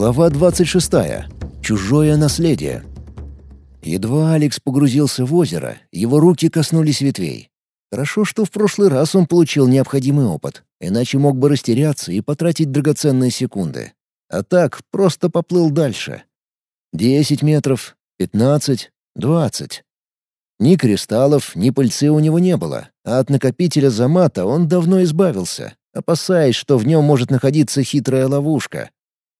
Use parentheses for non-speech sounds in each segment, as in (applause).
Глава 26. Чужое наследие. Едва Алекс погрузился в озеро, его руки коснулись ветвей. Хорошо, что в прошлый раз он получил необходимый опыт, иначе мог бы растеряться и потратить драгоценные секунды. А так просто поплыл дальше. Десять метров, пятнадцать, двадцать. Ни кристаллов, ни пыльцы у него не было, а от накопителя замата он давно избавился, опасаясь, что в нем может находиться хитрая ловушка.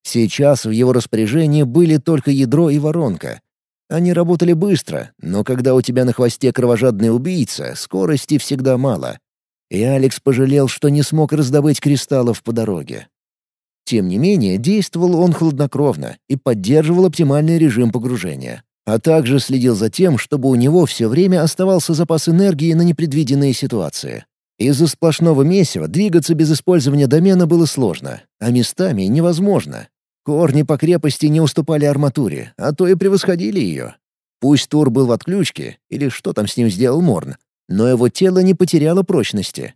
Сейчас в его распоряжении были только ядро и воронка. Они работали быстро, но когда у тебя на хвосте кровожадный убийца, скорости всегда мало. И Алекс пожалел, что не смог раздобыть кристаллов по дороге. Тем не менее, действовал он хладнокровно и поддерживал оптимальный режим погружения, а также следил за тем, чтобы у него все время оставался запас энергии на непредвиденные ситуации. Из-за сплошного месива двигаться без использования домена было сложно, а местами невозможно. Корни по крепости не уступали арматуре, а то и превосходили ее. Пусть Тур был в отключке, или что там с ним сделал Морн, но его тело не потеряло прочности.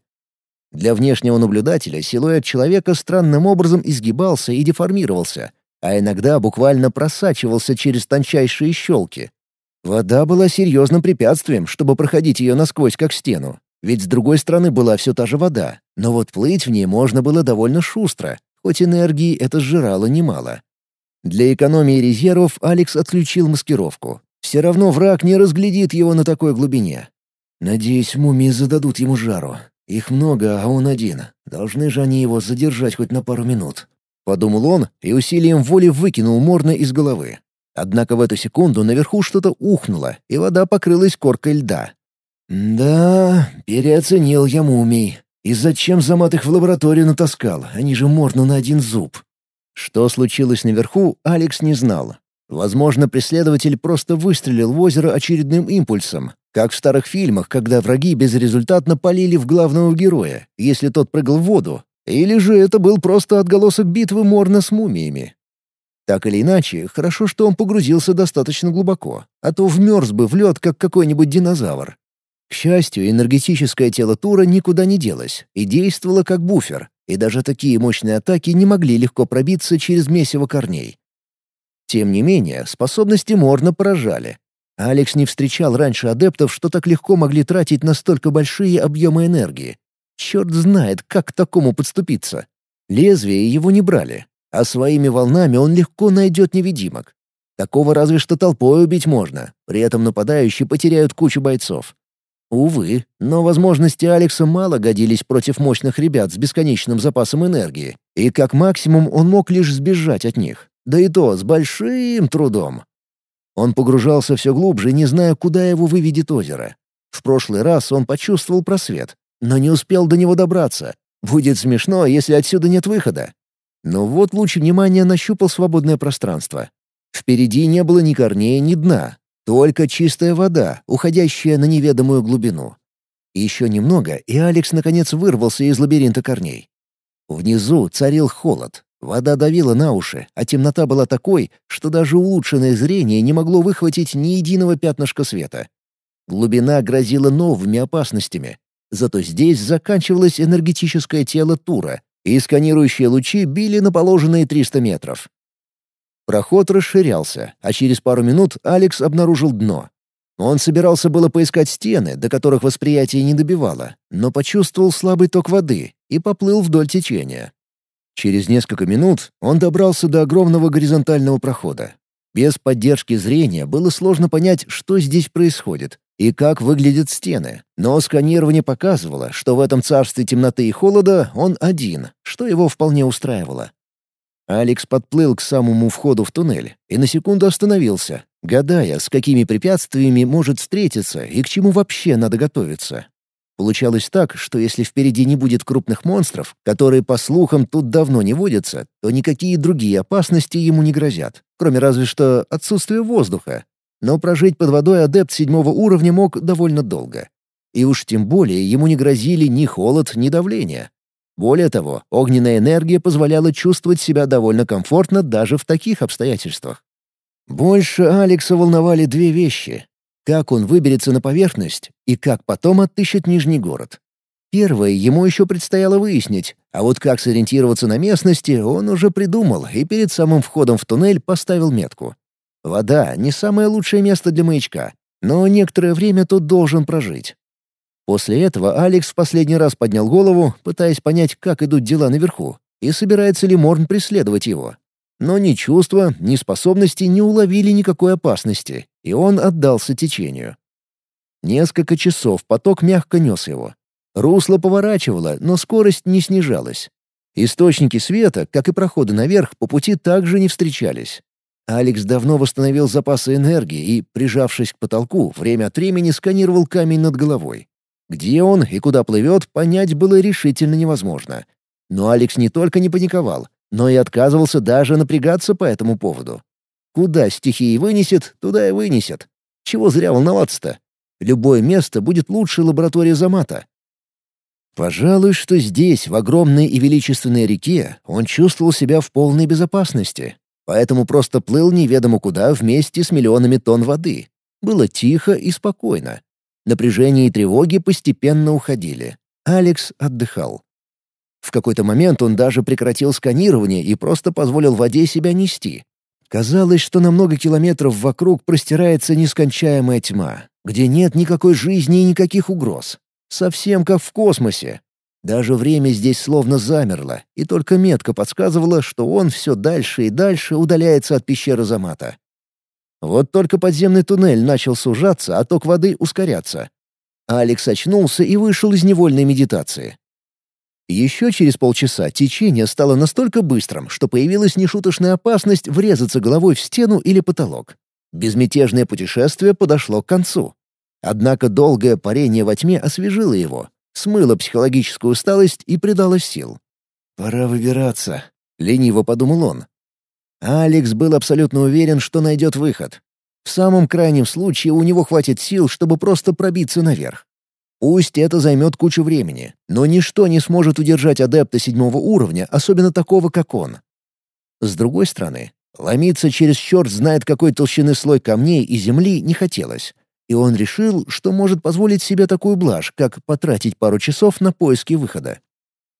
Для внешнего наблюдателя силуэт человека странным образом изгибался и деформировался, а иногда буквально просачивался через тончайшие щелки. Вода была серьезным препятствием, чтобы проходить ее насквозь как стену, ведь с другой стороны была все та же вода, но вот плыть в ней можно было довольно шустро, хоть энергии это сжирало немало. Для экономии резервов Алекс отключил маскировку. Все равно враг не разглядит его на такой глубине. Надеюсь, мумии зададут ему жару. Их много, а он один. Должны же они его задержать хоть на пару минут. Подумал он и усилием воли выкинул Морна из головы. Однако в эту секунду наверху что-то ухнуло, и вода покрылась коркой льда. «Да, переоценил я мумий. И зачем замат их в лабораторию натаскал? Они же морно на один зуб». Что случилось наверху, Алекс не знал. Возможно, преследователь просто выстрелил в озеро очередным импульсом, как в старых фильмах, когда враги безрезультатно полили в главного героя, если тот прыгал в воду. Или же это был просто отголосок битвы Морна с мумиями. Так или иначе, хорошо, что он погрузился достаточно глубоко, а то вмерз бы в лед, как какой-нибудь динозавр. К счастью, энергетическое тело Тура никуда не делось и действовало как буфер, и даже такие мощные атаки не могли легко пробиться через месиво корней. Тем не менее, способности Морна поражали. Алекс не встречал раньше адептов, что так легко могли тратить настолько большие объемы энергии. Черт знает, как к такому подступиться. Лезвия его не брали, а своими волнами он легко найдет невидимок. Такого разве что толпой убить можно, при этом нападающие потеряют кучу бойцов. Увы, но возможности Алекса мало годились против мощных ребят с бесконечным запасом энергии, и как максимум он мог лишь сбежать от них, да и то с большим трудом. Он погружался все глубже, не зная, куда его выведет озеро. В прошлый раз он почувствовал просвет, но не успел до него добраться. Будет смешно, если отсюда нет выхода. Но вот луч внимания нащупал свободное пространство. Впереди не было ни корней, ни дна, только чистая вода, уходящая на неведомую глубину. Еще немного, и Алекс наконец вырвался из лабиринта корней. Внизу царил холод, вода давила на уши, а темнота была такой, что даже улучшенное зрение не могло выхватить ни единого пятнышка света. Глубина грозила новыми опасностями. Зато здесь заканчивалось энергетическое тело Тура, и сканирующие лучи били на положенные 300 метров. Проход расширялся, а через пару минут Алекс обнаружил дно. Он собирался было поискать стены, до которых восприятие не добивало, но почувствовал слабый ток воды и поплыл вдоль течения. Через несколько минут он добрался до огромного горизонтального прохода. Без поддержки зрения было сложно понять, что здесь происходит и как выглядят стены, но сканирование показывало, что в этом царстве темноты и холода он один, что его вполне устраивало. Алекс подплыл к самому входу в туннель и на секунду остановился, гадая, с какими препятствиями может встретиться и к чему вообще надо готовиться. Получалось так, что если впереди не будет крупных монстров, которые, по слухам, тут давно не водятся, то никакие другие опасности ему не грозят, кроме разве что отсутствия воздуха. Но прожить под водой адепт седьмого уровня мог довольно долго. И уж тем более ему не грозили ни холод, ни давление. Более того, огненная энергия позволяла чувствовать себя довольно комфортно даже в таких обстоятельствах. Больше Алекса волновали две вещи. Как он выберется на поверхность и как потом отыщет Нижний город. Первое ему еще предстояло выяснить, а вот как сориентироваться на местности он уже придумал и перед самым входом в туннель поставил метку. Вода — не самое лучшее место для маячка, но некоторое время тут должен прожить. После этого Алекс в последний раз поднял голову, пытаясь понять, как идут дела наверху, и собирается ли Морн преследовать его. Но ни чувства, ни способности не уловили никакой опасности, и он отдался течению. Несколько часов поток мягко нес его. Русло поворачивало, но скорость не снижалась. Источники света, как и проходы наверх, по пути также не встречались. Алекс давно восстановил запасы энергии и, прижавшись к потолку, время от времени сканировал камень над головой. Где он и куда плывет, понять было решительно невозможно. Но Алекс не только не паниковал, но и отказывался даже напрягаться по этому поводу. Куда стихии вынесет, туда и вынесет. Чего зря волноваться-то? Любое место будет лучше лаборатории Замата. Пожалуй, что здесь, в огромной и величественной реке, он чувствовал себя в полной безопасности. Поэтому просто плыл неведомо куда вместе с миллионами тонн воды. Было тихо и спокойно. Напряжение и тревоги постепенно уходили. Алекс отдыхал. В какой-то момент он даже прекратил сканирование и просто позволил воде себя нести. Казалось, что на много километров вокруг простирается нескончаемая тьма, где нет никакой жизни и никаких угроз. Совсем как в космосе. Даже время здесь словно замерло, и только метка подсказывала, что он все дальше и дальше удаляется от пещеры Замата. Вот только подземный туннель начал сужаться, а ток воды ускоряться. Алекс очнулся и вышел из невольной медитации. Еще через полчаса течение стало настолько быстрым, что появилась нешуточная опасность врезаться головой в стену или потолок. Безмятежное путешествие подошло к концу. Однако долгое парение во тьме освежило его, смыло психологическую усталость и придало сил. «Пора выбираться», — лениво подумал он. Алекс был абсолютно уверен, что найдет выход. В самом крайнем случае у него хватит сил, чтобы просто пробиться наверх. Пусть это займет кучу времени, но ничто не сможет удержать адепта седьмого уровня, особенно такого, как он. С другой стороны, ломиться через черт знает какой толщины слой камней и земли не хотелось, и он решил, что может позволить себе такую блажь, как потратить пару часов на поиски выхода.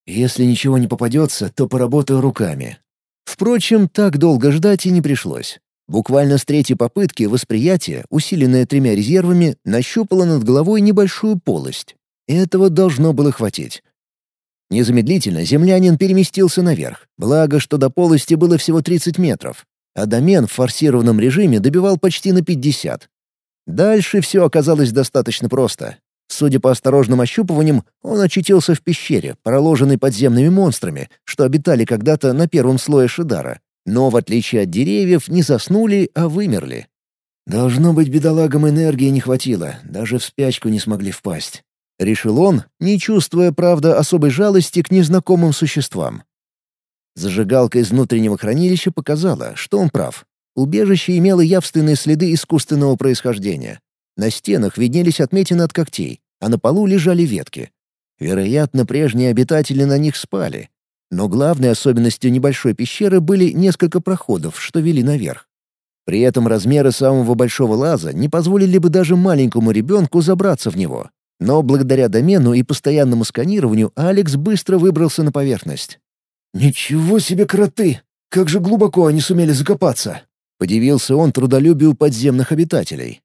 Если ничего не попадется, то поработаю руками. Впрочем, так долго ждать и не пришлось. Буквально с третьей попытки восприятие, усиленное тремя резервами, нащупало над головой небольшую полость. Этого должно было хватить. Незамедлительно землянин переместился наверх, благо, что до полости было всего 30 метров, а домен в форсированном режиме добивал почти на 50. Дальше все оказалось достаточно просто. Судя по осторожным ощупываниям, он очутился в пещере, проложенной подземными монстрами, что обитали когда-то на первом слое Шидара, но, в отличие от деревьев, не заснули, а вымерли. Должно быть, бедолагам энергии не хватило, даже в спячку не смогли впасть. Решил он, не чувствуя, правда, особой жалости к незнакомым существам. Зажигалка из внутреннего хранилища показала, что он прав. Убежище имело явственные следы искусственного происхождения. На стенах виднелись отметины от когтей, а на полу лежали ветки. Вероятно, прежние обитатели на них спали, но главной особенностью небольшой пещеры были несколько проходов, что вели наверх. При этом размеры самого большого лаза не позволили бы даже маленькому ребенку забраться в него. Но благодаря домену и постоянному сканированию Алекс быстро выбрался на поверхность. «Ничего себе кроты! Как же глубоко они сумели закопаться!» — подивился он трудолюбию подземных обитателей.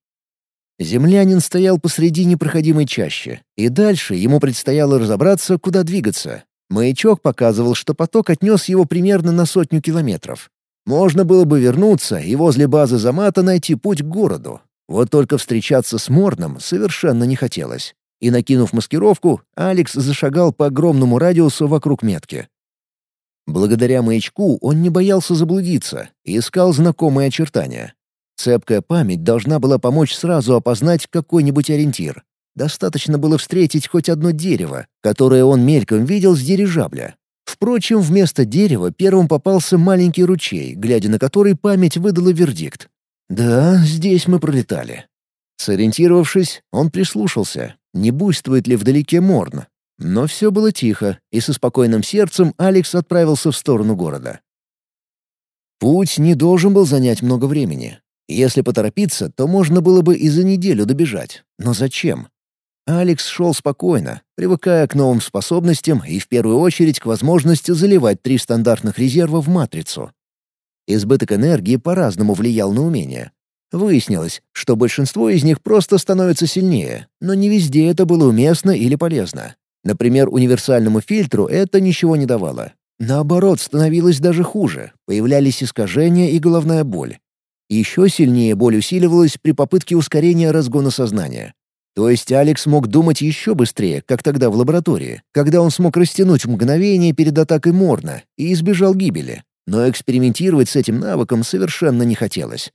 Землянин стоял посреди непроходимой чащи, и дальше ему предстояло разобраться, куда двигаться. Маячок показывал, что поток отнес его примерно на сотню километров. Можно было бы вернуться и возле базы Замата найти путь к городу. Вот только встречаться с Морном совершенно не хотелось. И, накинув маскировку, Алекс зашагал по огромному радиусу вокруг метки. Благодаря маячку он не боялся заблудиться и искал знакомые очертания. Цепкая память должна была помочь сразу опознать какой-нибудь ориентир. Достаточно было встретить хоть одно дерево, которое он мельком видел с дирижабля. Впрочем, вместо дерева первым попался маленький ручей, глядя на который память выдала вердикт. «Да, здесь мы пролетали». Сориентировавшись, он прислушался, не буйствует ли вдалеке Морн. Но все было тихо, и со спокойным сердцем Алекс отправился в сторону города. Путь не должен был занять много времени. Если поторопиться, то можно было бы и за неделю добежать. Но зачем? Алекс шел спокойно, привыкая к новым способностям и в первую очередь к возможности заливать три стандартных резерва в матрицу. Избыток энергии по-разному влиял на умение. Выяснилось, что большинство из них просто становится сильнее, но не везде это было уместно или полезно. Например, универсальному фильтру это ничего не давало. Наоборот, становилось даже хуже, появлялись искажения и головная боль. Еще сильнее боль усиливалась при попытке ускорения разгона сознания. То есть Алекс мог думать еще быстрее, как тогда в лаборатории, когда он смог растянуть мгновение перед атакой Морна и избежал гибели. Но экспериментировать с этим навыком совершенно не хотелось.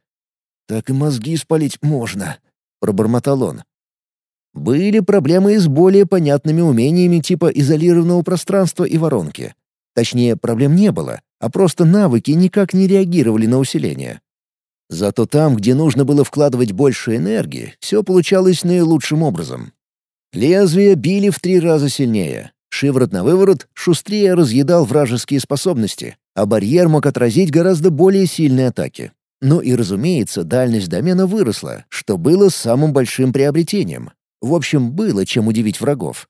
«Так и мозги спалить можно», — пробормотал он. Были проблемы и с более понятными умениями типа изолированного пространства и воронки. Точнее, проблем не было, а просто навыки никак не реагировали на усиление. Зато там, где нужно было вкладывать больше энергии, все получалось наилучшим образом. Лезвия били в три раза сильнее. Шиворот на выворот шустрее разъедал вражеские способности, а барьер мог отразить гораздо более сильные атаки. Ну и, разумеется, дальность домена выросла, что было самым большим приобретением. В общем, было чем удивить врагов.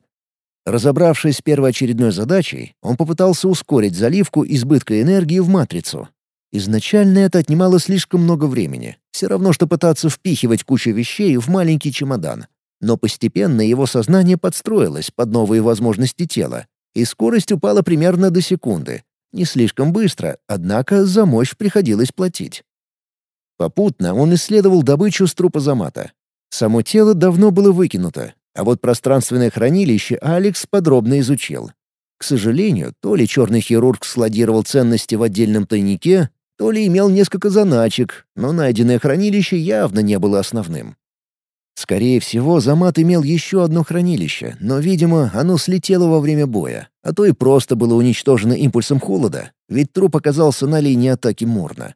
Разобравшись с первоочередной задачей, он попытался ускорить заливку избытка энергии в матрицу, Изначально это отнимало слишком много времени. Все равно, что пытаться впихивать кучу вещей в маленький чемодан. Но постепенно его сознание подстроилось под новые возможности тела, и скорость упала примерно до секунды. Не слишком быстро, однако за мощь приходилось платить. Попутно он исследовал добычу с трупа Замата. Само тело давно было выкинуто, а вот пространственное хранилище Алекс подробно изучил. К сожалению, то ли черный хирург складировал ценности в отдельном тайнике, то ли имел несколько заначек, но найденное хранилище явно не было основным. Скорее всего, Замат имел еще одно хранилище, но, видимо, оно слетело во время боя, а то и просто было уничтожено импульсом холода, ведь труп оказался на линии атаки Мурна.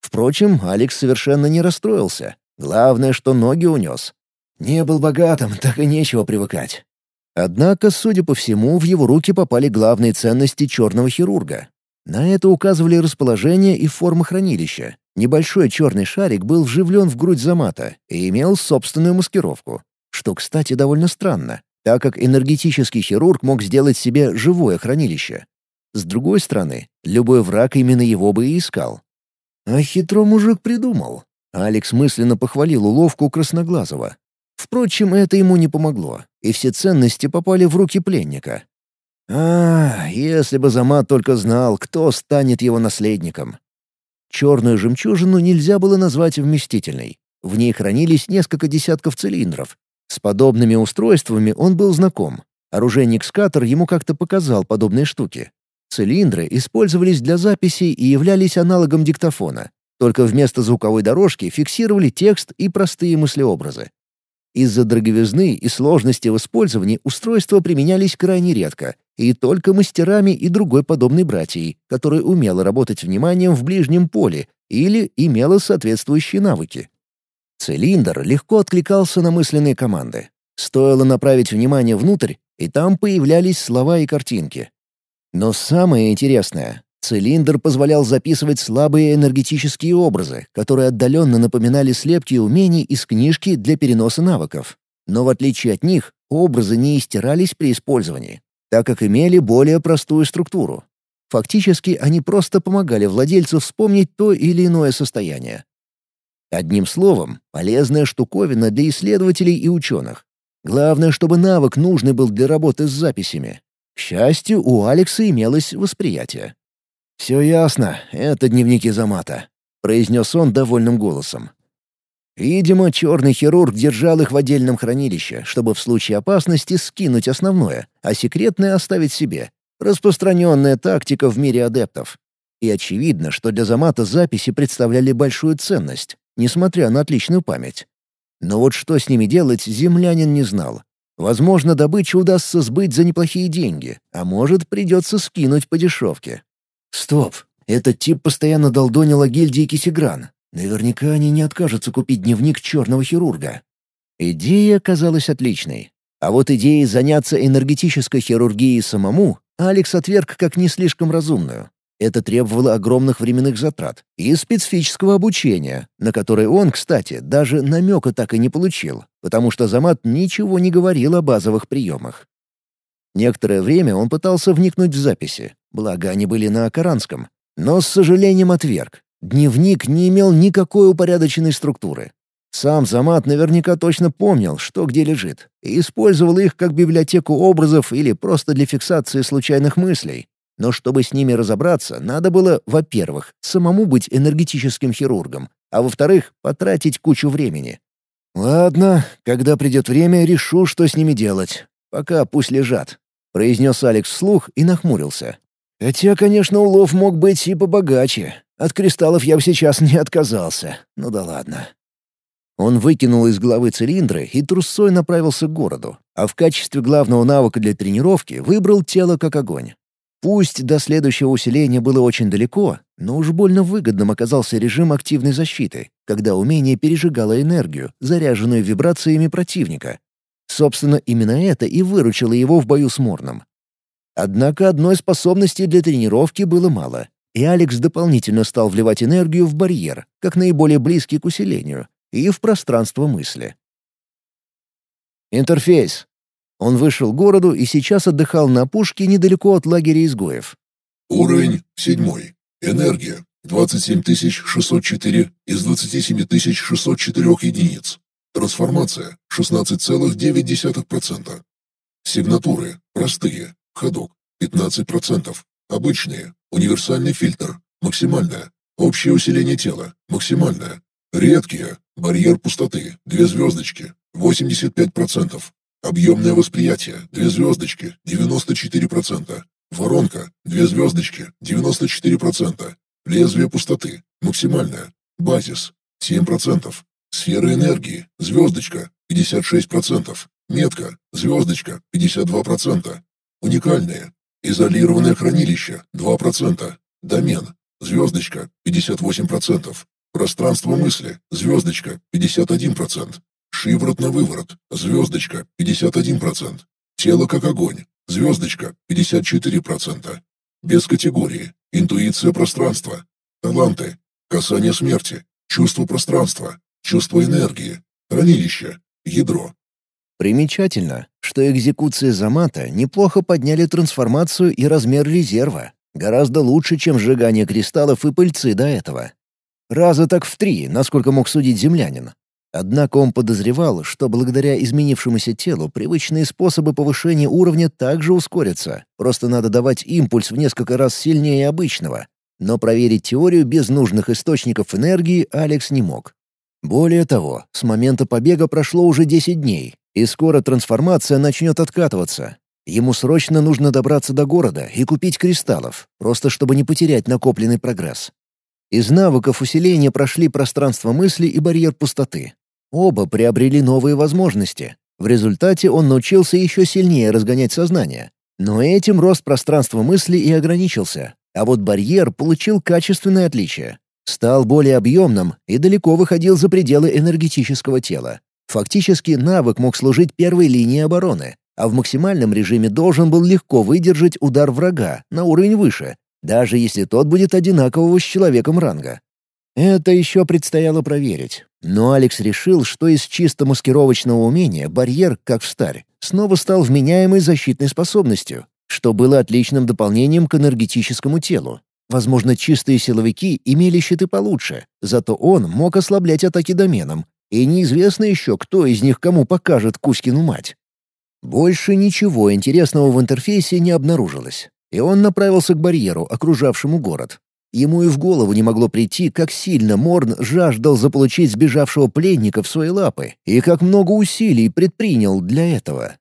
Впрочем, Алекс совершенно не расстроился. Главное, что ноги унес. Не был богатым, так и нечего привыкать. Однако, судя по всему, в его руки попали главные ценности черного хирурга, на это указывали расположение и форма хранилища. Небольшой черный шарик был вживлен в грудь Замата и имел собственную маскировку. Что, кстати, довольно странно, так как энергетический хирург мог сделать себе живое хранилище. С другой стороны, любой враг именно его бы и искал. А хитро мужик придумал. Алекс мысленно похвалил уловку Красноглазого. Впрочем, это ему не помогло, и все ценности попали в руки пленника. А, если бы Замат только знал, кто станет его наследником. Черную жемчужину нельзя было назвать вместительной. В ней хранились несколько десятков цилиндров. С подобными устройствами он был знаком. Оружейник Скатер ему как-то показал подобные штуки. Цилиндры использовались для записей и являлись аналогом диктофона. Только вместо звуковой дорожки фиксировали текст и простые мыслеобразы. Из-за дороговизны и сложности в использовании устройства применялись крайне редко, и только мастерами и другой подобной братьей, которая умела работать вниманием в ближнем поле или имела соответствующие навыки. Цилиндр легко откликался на мысленные команды. Стоило направить внимание внутрь, и там появлялись слова и картинки. Но самое интересное Цилиндр позволял записывать слабые энергетические образы, которые отдаленно напоминали слепки умений из книжки для переноса навыков. Но в отличие от них, образы не истирались при использовании, так как имели более простую структуру. Фактически они просто помогали владельцу вспомнить то или иное состояние. Одним словом, полезная штуковина для исследователей и ученых. Главное, чтобы навык нужный был для работы с записями. К счастью, у Алекса имелось восприятие. «Все ясно, это дневники Замата», — произнес он довольным голосом. Видимо, черный хирург держал их в отдельном хранилище, чтобы в случае опасности скинуть основное, а секретное оставить себе. Распространенная тактика в мире адептов. И очевидно, что для Замата записи представляли большую ценность, несмотря на отличную память. Но вот что с ними делать, землянин не знал. Возможно, добычу удастся сбыть за неплохие деньги, а может, придется скинуть по дешевке. Стоп, этот тип постоянно долдонил о гильдии Кисигран. Наверняка они не откажутся купить дневник черного хирурга. Идея казалась отличной. А вот идеей заняться энергетической хирургией самому Алекс отверг как не слишком разумную. Это требовало огромных временных затрат и специфического обучения, на которое он, кстати, даже намека так и не получил, потому что Замат ничего не говорил о базовых приемах. Некоторое время он пытался вникнуть в записи, благо они были на Акаранском, но с сожалением отверг. Дневник не имел никакой упорядоченной структуры. Сам Замат наверняка точно помнил, что где лежит, и использовал их как библиотеку образов или просто для фиксации случайных мыслей. Но чтобы с ними разобраться, надо было, во-первых, самому быть энергетическим хирургом, а во-вторых, потратить кучу времени. «Ладно, когда придет время, решу, что с ними делать. Пока пусть лежат», — произнес Алекс вслух и нахмурился. «Хотя, конечно, улов мог быть и побогаче. От кристаллов я бы сейчас не отказался. Ну да ладно». Он выкинул из головы цилиндры и трусцой направился к городу, а в качестве главного навыка для тренировки выбрал тело как огонь. Пусть до следующего усиления было очень далеко, но уж больно выгодным оказался режим активной защиты, когда умение пережигало энергию, заряженную вибрациями противника. Собственно, именно это и выручило его в бою с Морном. Однако одной способности для тренировки было мало, и Алекс дополнительно стал вливать энергию в барьер, как наиболее близкий к усилению, и в пространство мысли. Интерфейс. Он вышел к городу и сейчас отдыхал на опушке недалеко от лагеря изгоев. Уровень седьмой. Энергия 27604 из 27604 единиц. Трансформация 16,9%. Сигнатуры простые. Ходок 15%. Обычные. Универсальный фильтр. Максимальное. Общее усиление тела. Максимальное. Редкие. Барьер пустоты. Две звездочки. 85%. Объемное восприятие – две звездочки, 94%. Воронка – две звездочки, 94%. Лезвие пустоты – максимальное. Базис – 7%. Сфера энергии – звездочка, 56%. Метка – звездочка, 52%. Уникальное – изолированное хранилище, 2%. Домен – звездочка, 58%. Пространство мысли – звездочка, 51%. Шиворот на выворот. Звездочка 51%. Тело как огонь. Звездочка 54%. Без категории. Интуиция пространства. Таланты. Касание смерти. Чувство пространства. Чувство энергии. Хранилище. Ядро. Примечательно, что экзекуции Замата неплохо подняли трансформацию и размер резерва. Гораздо лучше, чем сжигание кристаллов и пыльцы до этого. Раза так в три, насколько мог судить землянин. Однако он подозревал, что благодаря изменившемуся телу привычные способы повышения уровня также ускорятся, просто надо давать импульс в несколько раз сильнее обычного. Но проверить теорию без нужных источников энергии Алекс не мог. Более того, с момента побега прошло уже 10 дней, и скоро трансформация начнет откатываться. Ему срочно нужно добраться до города и купить кристаллов, просто чтобы не потерять накопленный прогресс. Из навыков усиления прошли пространство мысли и барьер пустоты. Оба приобрели новые возможности. В результате он научился еще сильнее разгонять сознание. Но этим рост пространства мысли и ограничился. А вот барьер получил качественное отличие. Стал более объемным и далеко выходил за пределы энергетического тела. Фактически навык мог служить первой линией обороны, а в максимальном режиме должен был легко выдержать удар врага на уровень выше, даже если тот будет одинакового с человеком ранга. Это еще предстояло проверить. Но Алекс решил, что из чисто маскировочного умения барьер, как в старь, снова стал вменяемой защитной способностью, что было отличным дополнением к энергетическому телу. Возможно, чистые силовики имели щиты получше, зато он мог ослаблять атаки доменом, и неизвестно еще, кто из них кому покажет Кузькину мать. Больше ничего интересного в интерфейсе не обнаружилось, и он направился к барьеру, окружавшему город. Ему и в голову не могло прийти, как сильно Морн жаждал заполучить сбежавшего пленника в свои лапы и как много усилий предпринял для этого.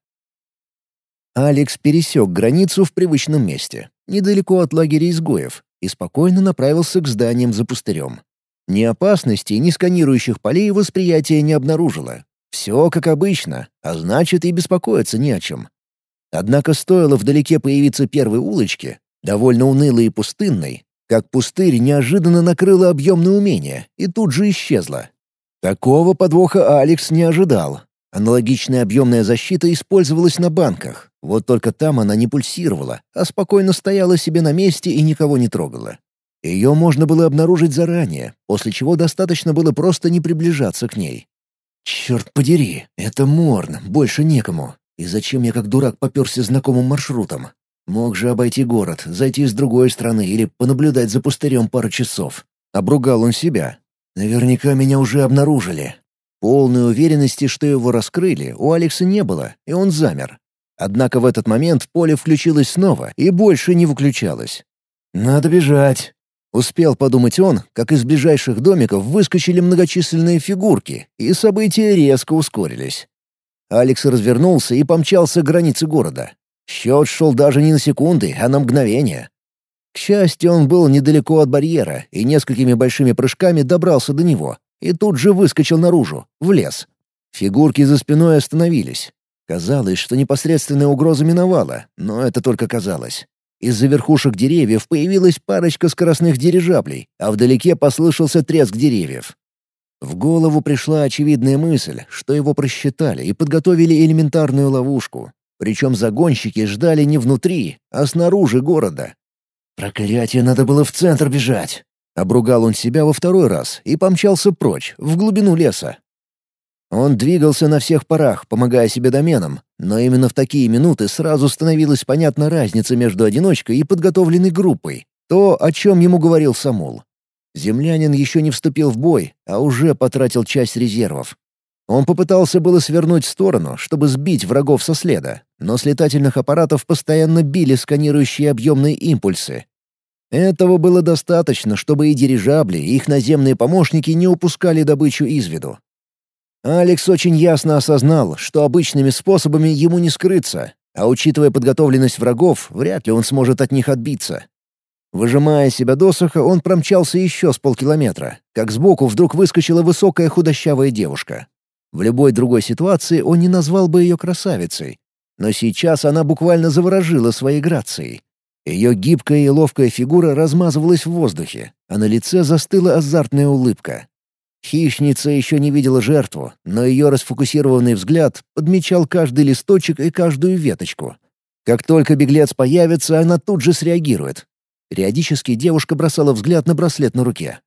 Алекс пересек границу в привычном месте, недалеко от лагеря изгоев, и спокойно направился к зданиям за пустырем. Ни опасности, ни сканирующих полей восприятия не обнаружило. Все как обычно, а значит и беспокоиться не о чем. Однако стоило вдалеке появиться первой улочке, довольно унылой и пустынной, как пустырь неожиданно накрыло объемное умение и тут же исчезло. Такого подвоха Алекс не ожидал. Аналогичная объемная защита использовалась на банках, вот только там она не пульсировала, а спокойно стояла себе на месте и никого не трогала. Ее можно было обнаружить заранее, после чего достаточно было просто не приближаться к ней. «Черт подери, это Морн, больше некому. И зачем я как дурак попёрся знакомым маршрутом? Мог же обойти город, зайти с другой стороны или понаблюдать за пустырем пару часов. Обругал он себя. Наверняка меня уже обнаружили. Полной уверенности, что его раскрыли, у Алекса не было, и он замер. Однако в этот момент поле включилось снова и больше не выключалось. «Надо бежать!» Успел подумать он, как из ближайших домиков выскочили многочисленные фигурки, и события резко ускорились. Алекс развернулся и помчался к границе города. Счет шел даже не на секунды, а на мгновение. К счастью, он был недалеко от барьера и несколькими большими прыжками добрался до него, и тут же выскочил наружу, в лес. Фигурки за спиной остановились. Казалось, что непосредственная угроза миновала, но это только казалось. Из-за верхушек деревьев появилась парочка скоростных дирижаблей, а вдалеке послышался треск деревьев. В голову пришла очевидная мысль, что его просчитали и подготовили элементарную ловушку. Причем загонщики ждали не внутри, а снаружи города. «Проклятие, надо было в центр бежать!» Обругал он себя во второй раз и помчался прочь, в глубину леса. Он двигался на всех парах, помогая себе доменам, но именно в такие минуты сразу становилась понятна разница между одиночкой и подготовленной группой, то, о чем ему говорил Самул. Землянин еще не вступил в бой, а уже потратил часть резервов. Он попытался было свернуть в сторону, чтобы сбить врагов со следа, но с летательных аппаратов постоянно били сканирующие объемные импульсы, этого было достаточно, чтобы и дирижабли, и их наземные помощники не упускали добычу из виду. Алекс очень ясно осознал, что обычными способами ему не скрыться, а учитывая подготовленность врагов, вряд ли он сможет от них отбиться. Выжимая себя досуха, он промчался еще с полкилометра, как сбоку вдруг выскочила высокая худощавая девушка. В любой другой ситуации он не назвал бы ее красавицей, но сейчас она буквально заворожила своей грацией. Ее гибкая и ловкая фигура размазывалась в воздухе, а на лице застыла азартная улыбка. Хищница еще не видела жертву, но ее расфокусированный взгляд подмечал каждый листочек и каждую веточку. Как только беглец появится, она тут же среагирует. Периодически девушка бросала взгляд на браслет на руке.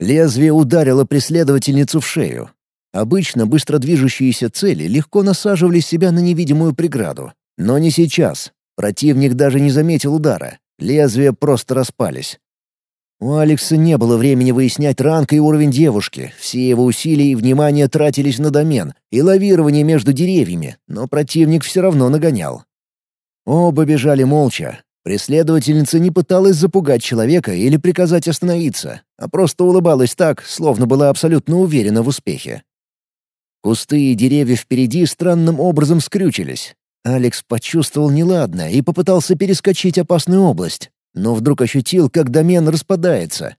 Лезвие ударило преследовательницу в шею. Обычно быстро движущиеся цели легко насаживали себя на невидимую преграду. Но не сейчас. Противник даже не заметил удара. Лезвия просто распались. У Алекса не было времени выяснять ранг и уровень девушки. Все его усилия и внимание тратились на домен и лавирование между деревьями, но противник все равно нагонял. Оба бежали молча. Преследовательница не пыталась запугать человека или приказать остановиться, а просто улыбалась так, словно была абсолютно уверена в успехе. Кусты и деревья впереди странным образом скрючились. Алекс почувствовал неладное и попытался перескочить опасную область, но вдруг ощутил, как домен распадается.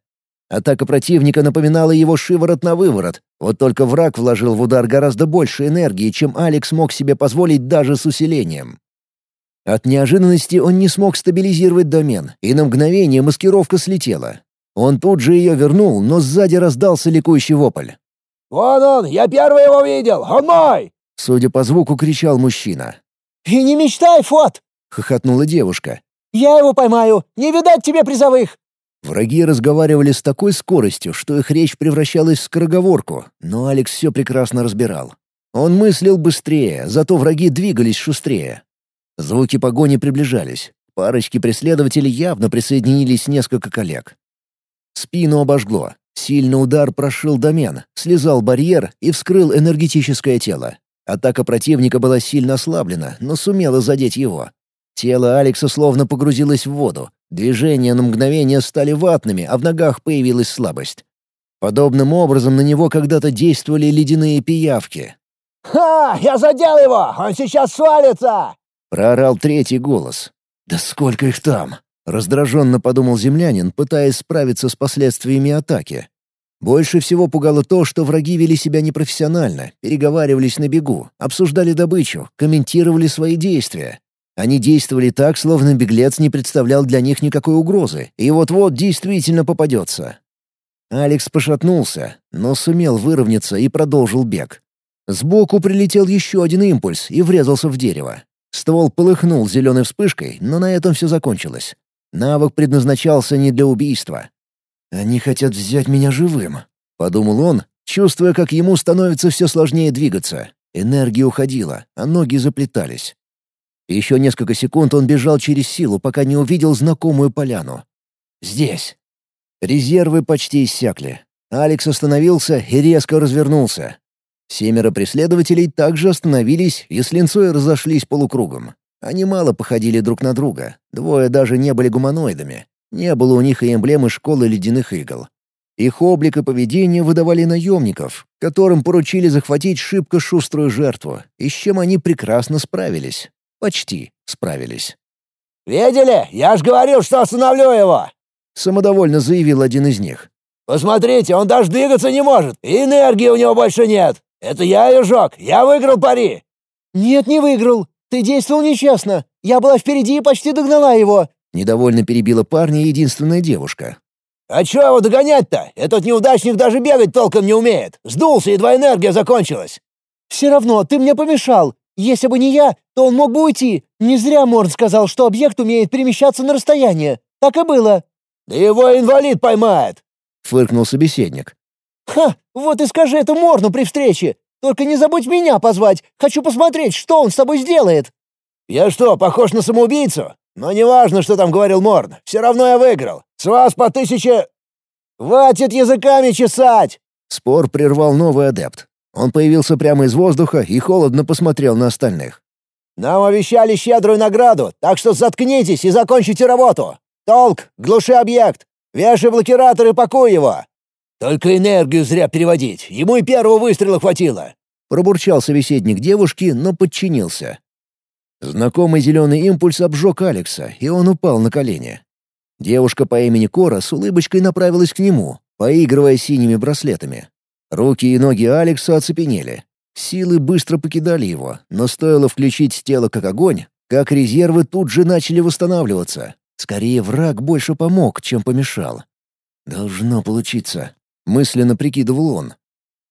Атака противника напоминала его шиворот на выворот, вот только враг вложил в удар гораздо больше энергии, чем Алекс мог себе позволить даже с усилением. От неожиданности он не смог стабилизировать домен, и на мгновение маскировка слетела. Он тут же ее вернул, но сзади раздался ликующий вопль. «Вон он! Я первый его видел! Он мой!» Судя по звуку, кричал мужчина. «И не мечтай, Фот!» — хохотнула девушка. «Я его поймаю! Не видать тебе призовых!» Враги разговаривали с такой скоростью, что их речь превращалась в скороговорку, но Алекс все прекрасно разбирал. Он мыслил быстрее, зато враги двигались шустрее. Звуки погони приближались. Парочки преследователей явно присоединились несколько коллег. Спину обожгло. Сильный удар прошил домен, слезал барьер и вскрыл энергетическое тело. Атака противника была сильно ослаблена, но сумела задеть его. Тело Алекса словно погрузилось в воду. Движения на мгновение стали ватными, а в ногах появилась слабость. Подобным образом на него когда-то действовали ледяные пиявки. «Ха! Я задел его! Он сейчас свалится!» — проорал третий голос. «Да сколько их там?» — раздраженно подумал землянин, пытаясь справиться с последствиями атаки. Больше всего пугало то, что враги вели себя непрофессионально, переговаривались на бегу, обсуждали добычу, комментировали свои действия. Они действовали так, словно беглец не представлял для них никакой угрозы, и вот-вот действительно попадется. Алекс пошатнулся, но сумел выровняться и продолжил бег. Сбоку прилетел еще один импульс и врезался в дерево. Ствол полыхнул зеленой вспышкой, но на этом все закончилось. Навык предназначался не для убийства. «Они хотят взять меня живым», — подумал он, чувствуя, как ему становится все сложнее двигаться. Энергия уходила, а ноги заплетались. Еще несколько секунд он бежал через силу, пока не увидел знакомую поляну. «Здесь». Резервы почти иссякли. Алекс остановился и резко развернулся. Семеро преследователей также остановились и с линцой разошлись полукругом. Они мало походили друг на друга, двое даже не были гуманоидами. Не было у них и эмблемы школы ледяных игл. Их облик и поведение выдавали наемников, которым поручили захватить шибко шуструю жертву, и с чем они прекрасно справились. Почти справились. «Видели? Я ж говорил, что остановлю его!» — самодовольно заявил один из них. «Посмотрите, он даже двигаться не может, и энергии у него больше нет. Это я ее жег, я выиграл пари!» «Нет, не выиграл. Ты действовал нечестно. Я была впереди и почти догнала его». Недовольно перебила парня единственная девушка. «А чё его догонять-то? Этот неудачник даже бегать толком не умеет. Сдулся, едва энергия закончилась». «Все равно, ты мне помешал. Если бы не я, то он мог бы уйти. Не зря Морн сказал, что объект умеет перемещаться на расстояние. Так и было». «Да его инвалид поймает!» — фыркнул собеседник. «Ха! Вот и скажи это Морну при встрече! Только не забудь меня позвать! Хочу посмотреть, что он с тобой сделает!» «Я что, похож на самоубийцу? Но неважно, что там говорил Морн, все равно я выиграл. С вас по тысяче...» «Хватит языками чесать!» Спор прервал новый адепт. Он появился прямо из воздуха и холодно посмотрел на остальных. «Нам обещали щедрую награду, так что заткнитесь и закончите работу! Толк, глуши объект! Вешай блокиратор и пакуй его! Только энергию зря переводить, ему и первого выстрела хватило!» Пробурчал собеседник девушки, но подчинился. Знакомый зеленый импульс обжег Алекса, и он упал на колени. Девушка по имени Кора с улыбочкой направилась к нему, поигрывая синими браслетами. Руки и ноги Алекса оцепенели. Силы быстро покидали его, но стоило включить тело как огонь, как резервы тут же начали восстанавливаться. Скорее, враг больше помог, чем помешал. «Должно получиться», — мысленно прикидывал он.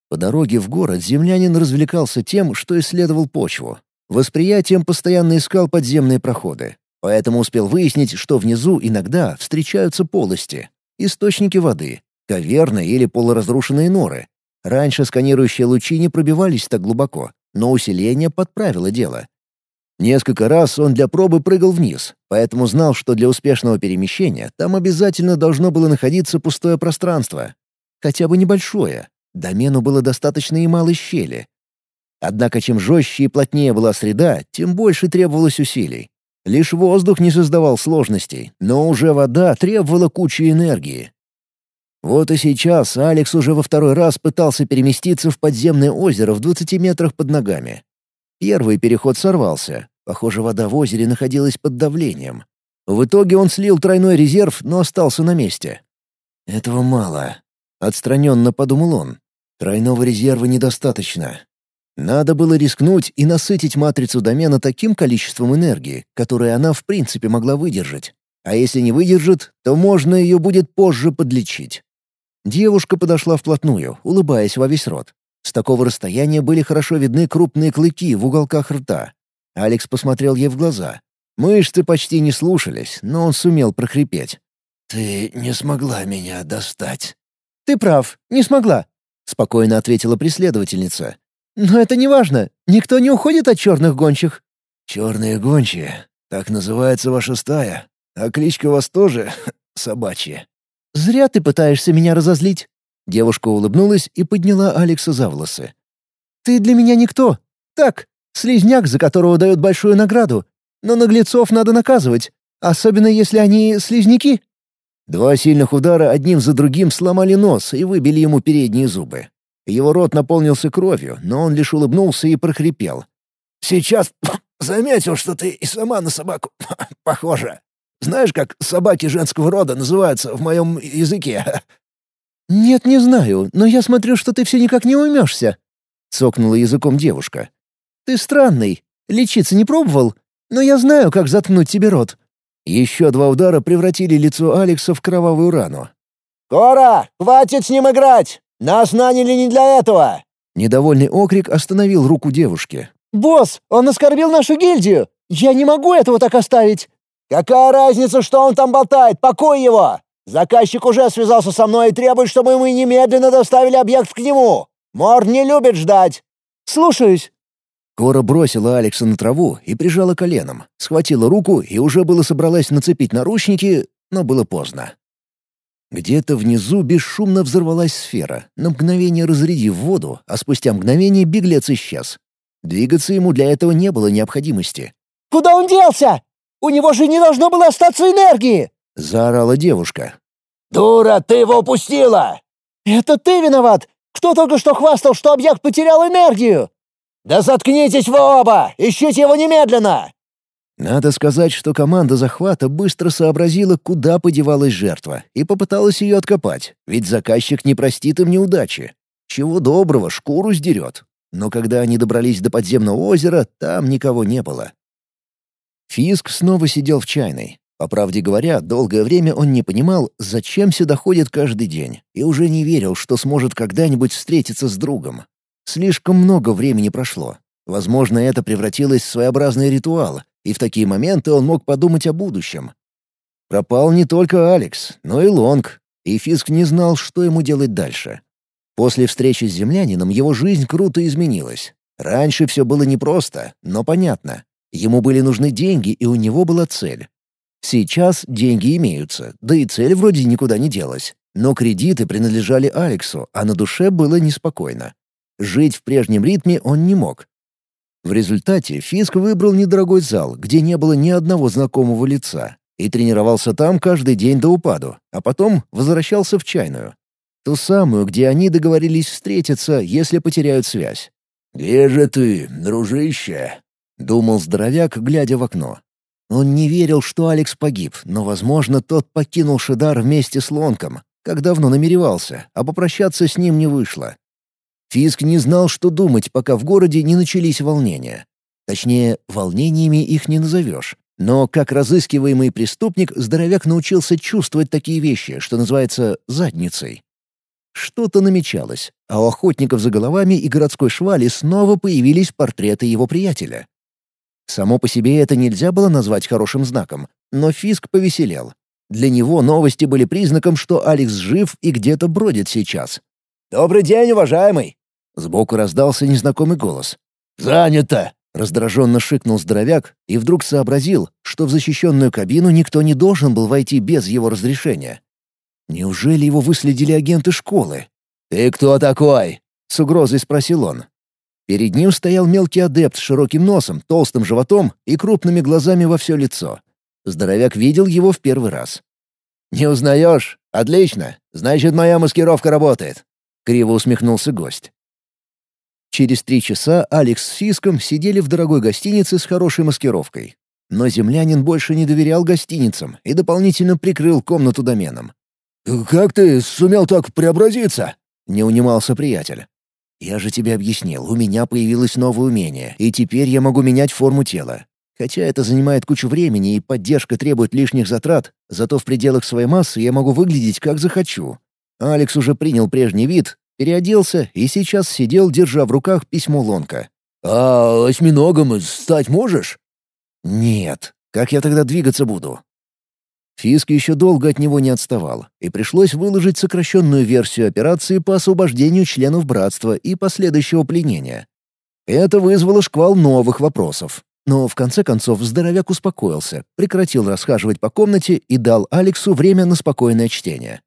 По дороге в город землянин развлекался тем, что исследовал почву. Восприятием постоянно искал подземные проходы. Поэтому успел выяснить, что внизу иногда встречаются полости, источники воды, каверны или полуразрушенные норы. Раньше сканирующие лучи не пробивались так глубоко, но усиление подправило дело. Несколько раз он для пробы прыгал вниз, поэтому знал, что для успешного перемещения там обязательно должно было находиться пустое пространство. Хотя бы небольшое. Домену было достаточно и малой щели, Однако чем жестче и плотнее была среда, тем больше требовалось усилий. Лишь воздух не создавал сложностей, но уже вода требовала кучи энергии. Вот и сейчас Алекс уже во второй раз пытался переместиться в подземное озеро в 20 метрах под ногами. Первый переход сорвался. Похоже, вода в озере находилась под давлением. В итоге он слил тройной резерв, но остался на месте. «Этого мало», — отстраненно подумал он. «Тройного резерва недостаточно. Надо было рискнуть и насытить матрицу домена таким количеством энергии, которое она в принципе могла выдержать. А если не выдержит, то можно ее будет позже подлечить. Девушка подошла вплотную, улыбаясь во весь рот. С такого расстояния были хорошо видны крупные клыки в уголках рта. Алекс посмотрел ей в глаза. Мышцы почти не слушались, но он сумел прохрипеть. «Ты не смогла меня достать». «Ты прав, не смогла», — спокойно ответила преследовательница. «Но это не важно. Никто не уходит от черных гончих». «Черные гончие? Так называется ваша стая? А кличка у вас тоже (laughs) собачья?» «Зря ты пытаешься меня разозлить». Девушка улыбнулась и подняла Алекса за волосы. «Ты для меня никто. Так, слизняк, за которого дают большую награду. Но наглецов надо наказывать, особенно если они слизняки». Два сильных удара одним за другим сломали нос и выбили ему передние зубы. Его рот наполнился кровью, но он лишь улыбнулся и прохрипел. «Сейчас (sniffs) заметил, что ты и сама на собаку (sniffs) похожа. Знаешь, как собаки женского рода называются в моем языке?» «Нет, не знаю, но я смотрю, что ты все никак не уймешься», — цокнула языком девушка. «Ты странный. Лечиться не пробовал? Но я знаю, как заткнуть тебе рот». Еще два удара превратили лицо Алекса в кровавую рану. «Кора, хватит с ним играть! Нас наняли не для этого!» Недовольный окрик остановил руку девушки. «Босс, он оскорбил нашу гильдию! Я не могу этого так оставить!» «Какая разница, что он там болтает? Покой его! Заказчик уже связался со мной и требует, чтобы мы немедленно доставили объект к нему. Мор не любит ждать». «Слушаюсь». Кора бросила Алекса на траву и прижала коленом, схватила руку и уже было собралась нацепить наручники, но было поздно. Где-то внизу бесшумно взорвалась сфера, на мгновение разрядив воду, а спустя мгновение беглец исчез. Двигаться ему для этого не было необходимости. «Куда он делся? У него же не должно было остаться энергии!» — заорала девушка. «Дура, ты его упустила!» «Это ты виноват! Кто только что хвастал, что объект потерял энергию?» «Да заткнитесь вы оба! Ищите его немедленно!» Надо сказать, что команда захвата быстро сообразила, куда подевалась жертва, и попыталась ее откопать, ведь заказчик не простит им неудачи. Чего доброго, шкуру сдерет. Но когда они добрались до подземного озера, там никого не было. Фиск снова сидел в чайной. По правде говоря, долгое время он не понимал, зачем сюда ходит каждый день, и уже не верил, что сможет когда-нибудь встретиться с другом. Слишком много времени прошло. Возможно, это превратилось в своеобразный ритуал, и в такие моменты он мог подумать о будущем. Пропал не только Алекс, но и Лонг, и Фиск не знал, что ему делать дальше. После встречи с землянином его жизнь круто изменилась. Раньше все было непросто, но понятно. Ему были нужны деньги, и у него была цель. Сейчас деньги имеются, да и цель вроде никуда не делась. Но кредиты принадлежали Алексу, а на душе было неспокойно. Жить в прежнем ритме он не мог, в результате Фиск выбрал недорогой зал, где не было ни одного знакомого лица, и тренировался там каждый день до упаду, а потом возвращался в чайную. Ту самую, где они договорились встретиться, если потеряют связь. «Где же ты, дружище?» — думал здоровяк, глядя в окно. Он не верил, что Алекс погиб, но, возможно, тот покинул Шидар вместе с Лонком, как давно намеревался, а попрощаться с ним не вышло. Фиск не знал, что думать, пока в городе не начались волнения. Точнее, волнениями их не назовешь. Но как разыскиваемый преступник, здоровяк научился чувствовать такие вещи, что называется «задницей». Что-то намечалось, а у охотников за головами и городской швали снова появились портреты его приятеля. Само по себе это нельзя было назвать хорошим знаком, но Фиск повеселел. Для него новости были признаком, что Алекс жив и где-то бродит сейчас. «Добрый день, уважаемый!» Сбоку раздался незнакомый голос. «Занято!» — раздраженно шикнул здоровяк и вдруг сообразил, что в защищенную кабину никто не должен был войти без его разрешения. Неужели его выследили агенты школы? «Ты кто такой?» — с угрозой спросил он. Перед ним стоял мелкий адепт с широким носом, толстым животом и крупными глазами во все лицо. Здоровяк видел его в первый раз. «Не узнаешь? Отлично. Значит, моя маскировка работает». Криво усмехнулся гость. Через три часа Алекс с Фиском сидели в дорогой гостинице с хорошей маскировкой. Но землянин больше не доверял гостиницам и дополнительно прикрыл комнату доменом. «Как ты сумел так преобразиться?» — не унимался приятель. «Я же тебе объяснил, у меня появилось новое умение, и теперь я могу менять форму тела. Хотя это занимает кучу времени и поддержка требует лишних затрат, зато в пределах своей массы я могу выглядеть как захочу. Алекс уже принял прежний вид, переоделся и сейчас сидел, держа в руках письмо Лонка. «А осьминогом стать можешь?» «Нет. Как я тогда двигаться буду?» Фиск еще долго от него не отставал, и пришлось выложить сокращенную версию операции по освобождению членов братства и последующего пленения. Это вызвало шквал новых вопросов. Но в конце концов здоровяк успокоился, прекратил расхаживать по комнате и дал Алексу время на спокойное чтение.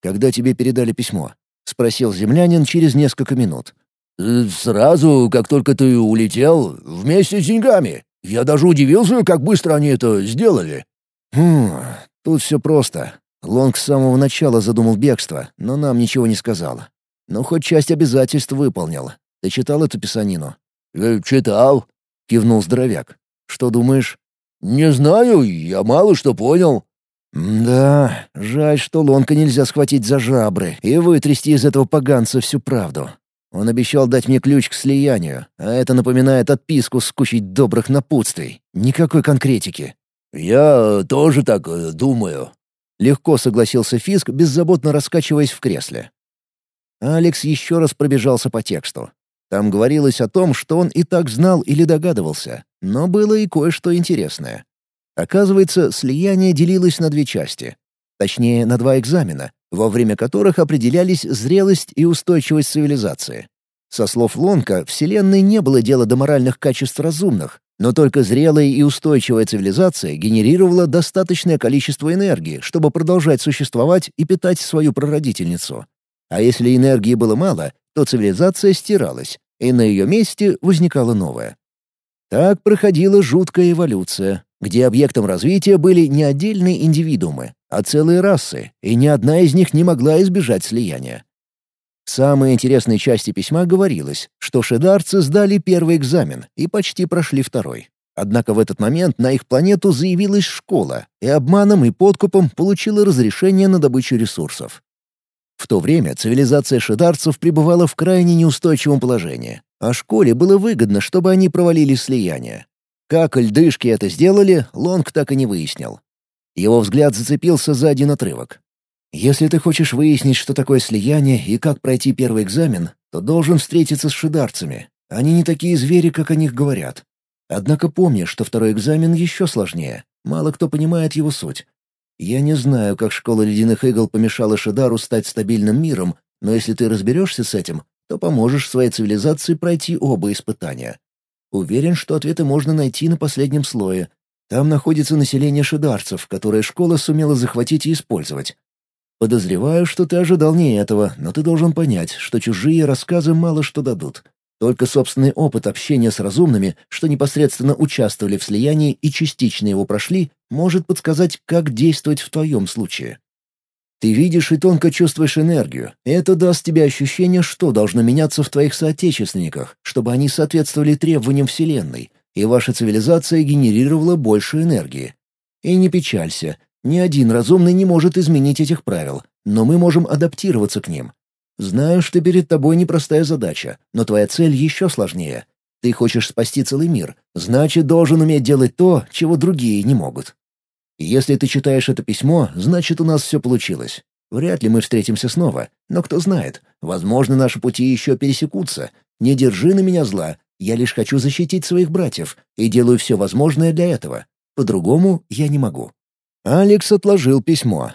«Когда тебе передали письмо?» — спросил землянин через несколько минут. «Э, «Сразу, как только ты улетел, вместе с деньгами. Я даже удивился, как быстро они это сделали». «Хм, тут все просто. Лонг с самого начала задумал бегство, но нам ничего не сказал. Но хоть часть обязательств выполнил. Ты читал эту писанину?» «Э, «Читал», — кивнул здоровяк. «Что думаешь?» «Не знаю, я мало что понял». «Да, жаль, что Лонка нельзя схватить за жабры и вытрясти из этого поганца всю правду. Он обещал дать мне ключ к слиянию, а это напоминает отписку с кучей добрых напутствий. Никакой конкретики». «Я тоже так э, думаю», — легко согласился Фиск, беззаботно раскачиваясь в кресле. Алекс еще раз пробежался по тексту. Там говорилось о том, что он и так знал или догадывался, но было и кое-что интересное. Оказывается, слияние делилось на две части. Точнее, на два экзамена, во время которых определялись зрелость и устойчивость цивилизации. Со слов Лонка, Вселенной не было дела до моральных качеств разумных, но только зрелая и устойчивая цивилизация генерировала достаточное количество энергии, чтобы продолжать существовать и питать свою прародительницу. А если энергии было мало, то цивилизация стиралась, и на ее месте возникала новая. Так проходила жуткая эволюция, где объектом развития были не отдельные индивидуумы, а целые расы, и ни одна из них не могла избежать слияния. В самой интересной части письма говорилось, что шедарцы сдали первый экзамен и почти прошли второй. Однако в этот момент на их планету заявилась школа и обманом и подкупом получила разрешение на добычу ресурсов. В то время цивилизация шедарцев пребывала в крайне неустойчивом положении, а школе было выгодно, чтобы они провалили слияние. Как льдышки это сделали, Лонг так и не выяснил. Его взгляд зацепился за один отрывок. Если ты хочешь выяснить, что такое слияние и как пройти первый экзамен, то должен встретиться с шидарцами. Они не такие звери, как о них говорят. Однако помни, что второй экзамен еще сложнее. Мало кто понимает его суть. Я не знаю, как школа ледяных игл помешала Шидару стать стабильным миром, но если ты разберешься с этим, то поможешь своей цивилизации пройти оба испытания. Уверен, что ответы можно найти на последнем слое. Там находится население шидарцев, которое школа сумела захватить и использовать. Подозреваю, что ты ожидал не этого, но ты должен понять, что чужие рассказы мало что дадут. Только собственный опыт общения с разумными, что непосредственно участвовали в слиянии и частично его прошли, может подсказать, как действовать в твоем случае. Ты видишь и тонко чувствуешь энергию. Это даст тебе ощущение, что должно меняться в твоих соотечественниках, чтобы они соответствовали требованиям Вселенной, и ваша цивилизация генерировала больше энергии. И не печалься, ни один разумный не может изменить этих правил, но мы можем адаптироваться к ним. Знаю, что перед тобой непростая задача, но твоя цель еще сложнее. Ты хочешь спасти целый мир, значит, должен уметь делать то, чего другие не могут. Если ты читаешь это письмо, значит, у нас все получилось. Вряд ли мы встретимся снова, но кто знает, возможно, наши пути еще пересекутся. Не держи на меня зла, я лишь хочу защитить своих братьев и делаю все возможное для этого. По-другому я не могу. Алекс отложил письмо.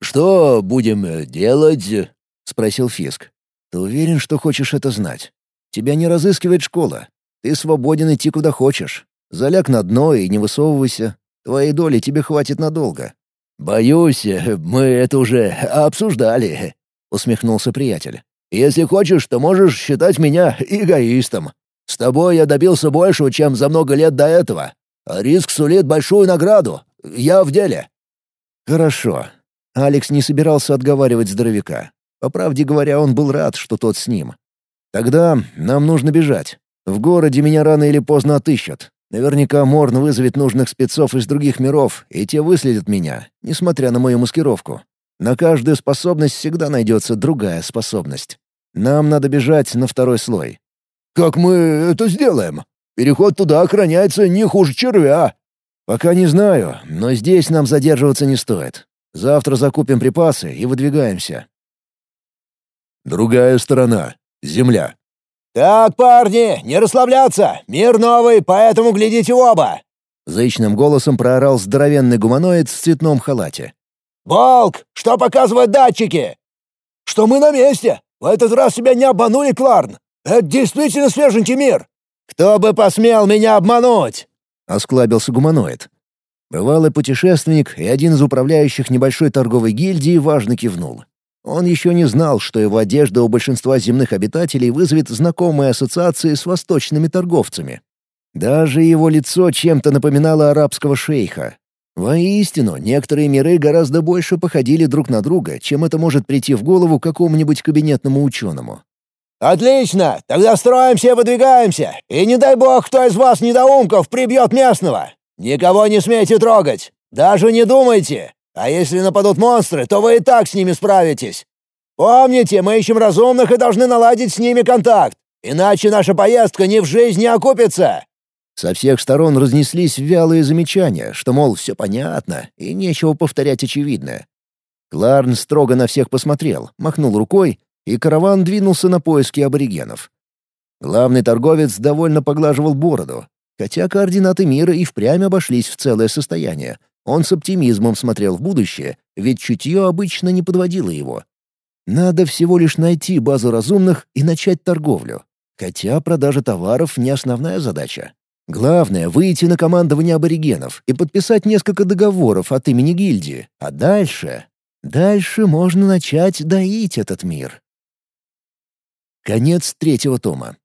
«Что будем делать?» — спросил Фиск. «Ты уверен, что хочешь это знать? Тебя не разыскивает школа. Ты свободен идти куда хочешь. Заляг на дно и не высовывайся. Твоей доли тебе хватит надолго». «Боюсь, мы это уже обсуждали», — усмехнулся приятель. «Если хочешь, то можешь считать меня эгоистом. С тобой я добился большего, чем за много лет до этого. Риск сулит большую награду, я в деле». «Хорошо». Алекс не собирался отговаривать здоровяка. По правде говоря, он был рад, что тот с ним. «Тогда нам нужно бежать. В городе меня рано или поздно отыщут. Наверняка Морн вызовет нужных спецов из других миров, и те выследят меня, несмотря на мою маскировку. На каждую способность всегда найдется другая способность. Нам надо бежать на второй слой». «Как мы это сделаем? Переход туда охраняется не хуже червя», «Пока не знаю, но здесь нам задерживаться не стоит. Завтра закупим припасы и выдвигаемся». Другая сторона. Земля. «Так, парни, не расслабляться! Мир новый, поэтому глядите оба!» Зычным голосом проорал здоровенный гуманоид в цветном халате. «Волк, что показывают датчики?» «Что мы на месте! В этот раз тебя не обманули, Кларн! Это действительно свеженький мир!» «Кто бы посмел меня обмануть?» — осклабился гуманоид. Бывалый путешественник и один из управляющих небольшой торговой гильдии важно кивнул. Он еще не знал, что его одежда у большинства земных обитателей вызовет знакомые ассоциации с восточными торговцами. Даже его лицо чем-то напоминало арабского шейха. Воистину, некоторые миры гораздо больше походили друг на друга, чем это может прийти в голову какому-нибудь кабинетному ученому. «Отлично! Тогда строимся и выдвигаемся! И не дай бог, кто из вас, недоумков, прибьет местного! Никого не смейте трогать! Даже не думайте! А если нападут монстры, то вы и так с ними справитесь! Помните, мы ищем разумных и должны наладить с ними контакт, иначе наша поездка ни в жизнь не окупится!» Со всех сторон разнеслись вялые замечания, что, мол, все понятно, и нечего повторять очевидное. Кларн строго на всех посмотрел, махнул рукой и караван двинулся на поиски аборигенов. Главный торговец довольно поглаживал бороду, хотя координаты мира и впрямь обошлись в целое состояние. Он с оптимизмом смотрел в будущее, ведь чутье обычно не подводило его. Надо всего лишь найти базу разумных и начать торговлю. Хотя продажа товаров — не основная задача. Главное — выйти на командование аборигенов и подписать несколько договоров от имени гильдии. А дальше... Дальше можно начать доить этот мир. Конец третьего тома.